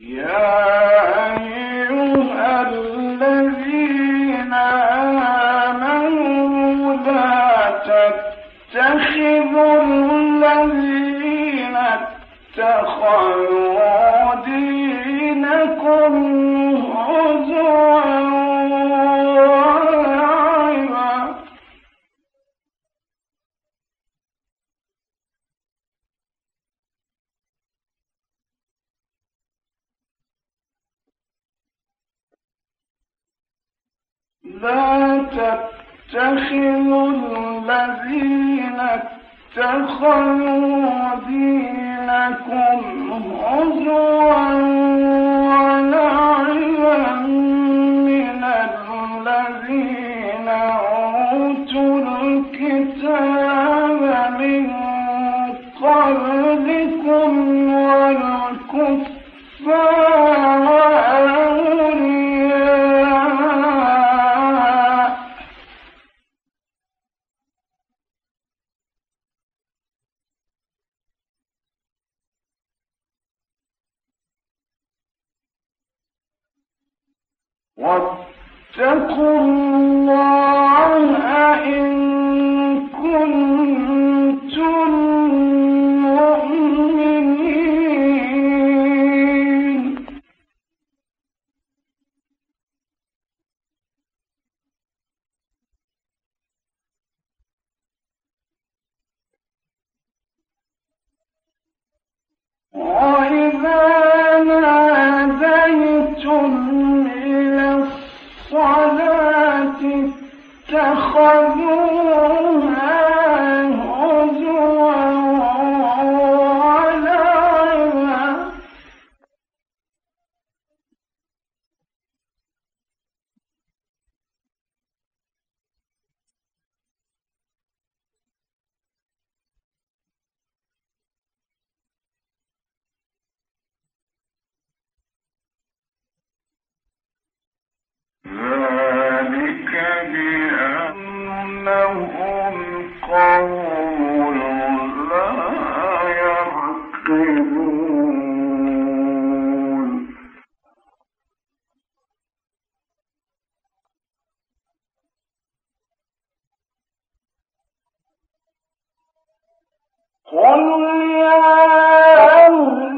يا اتخذوا دينكم اتخذوها قل يا أهل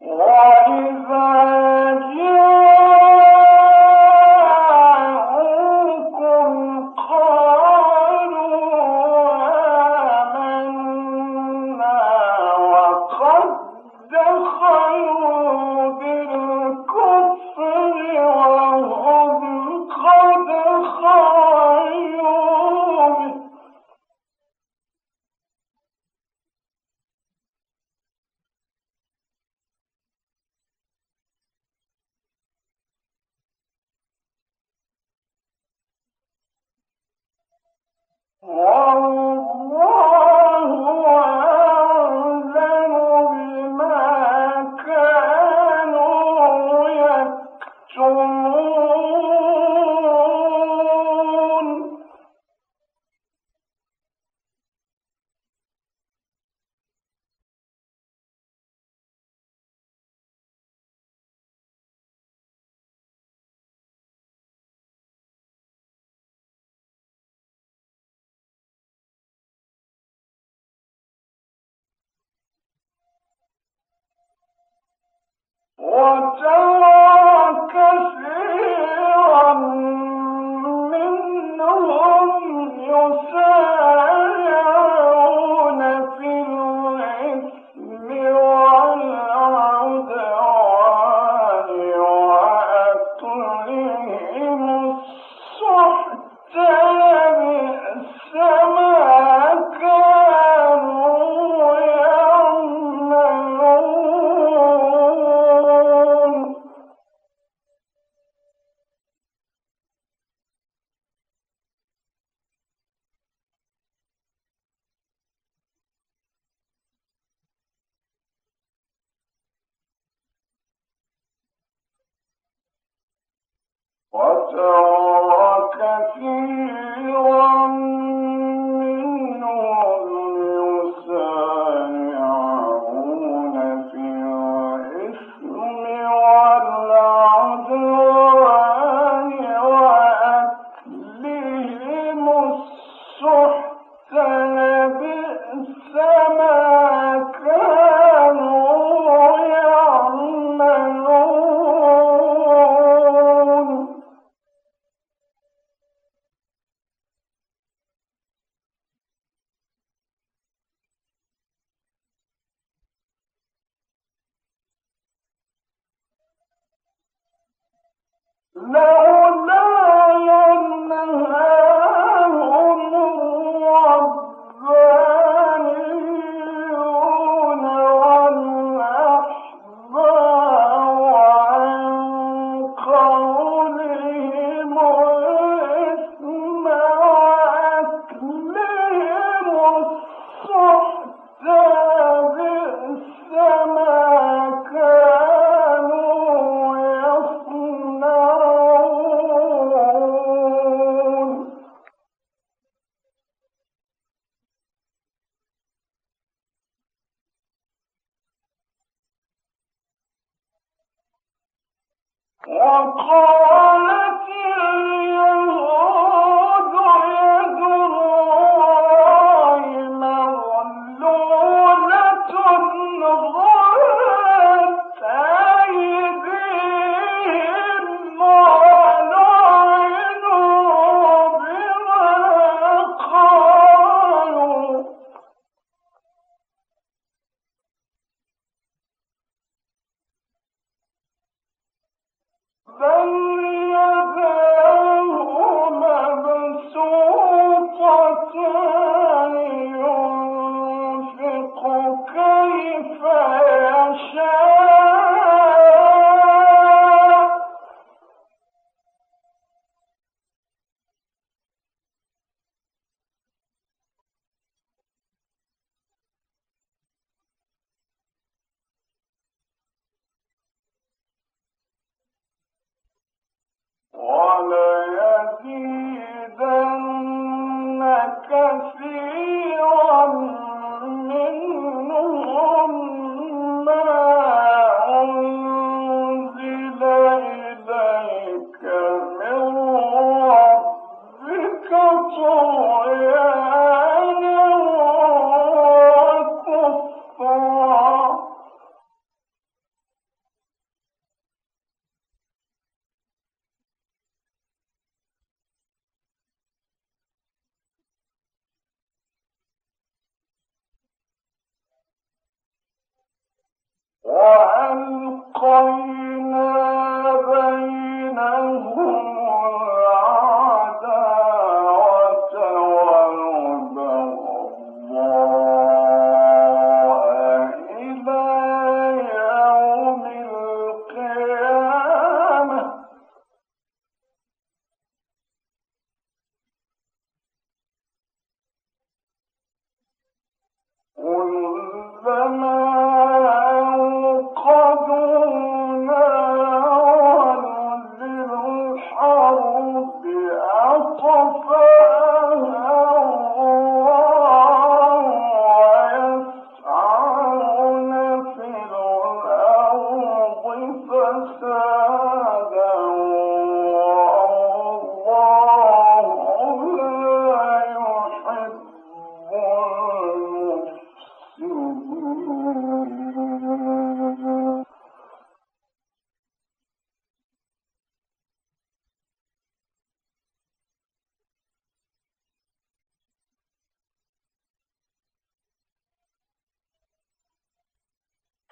وَإِذَا 我怎么告诉 No! وقالت اليهود uh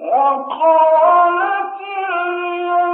وقالت اليهود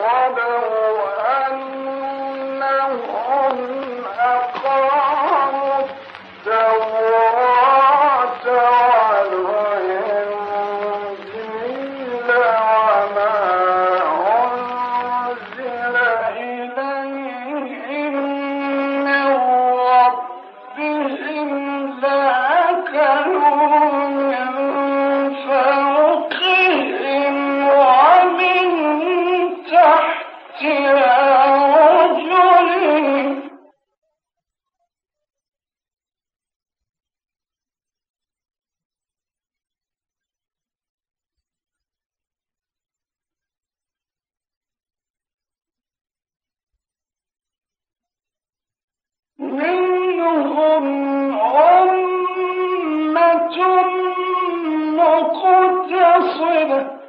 ولو أن أمة مقتصدة.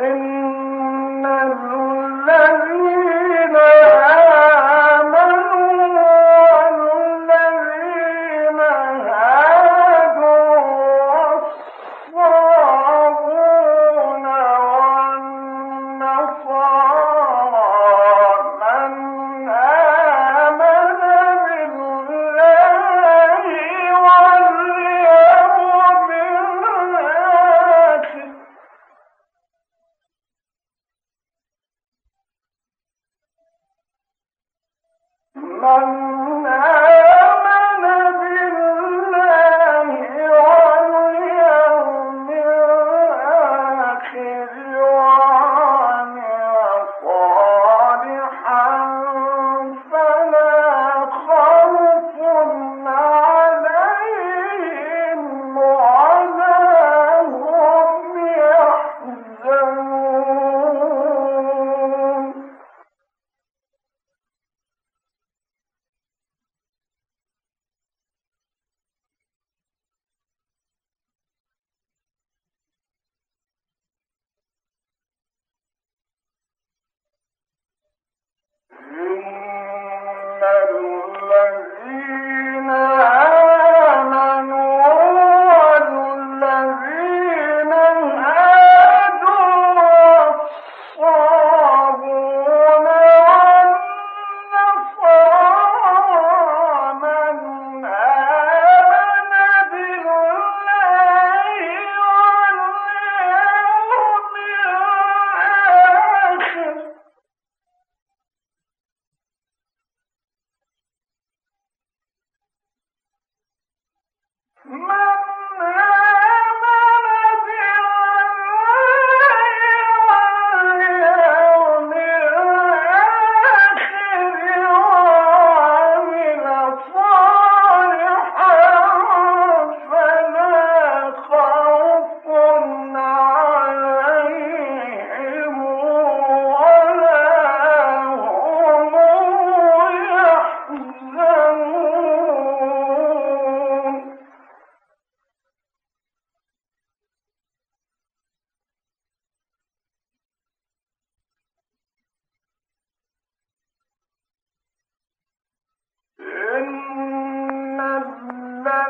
إن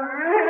Brasil.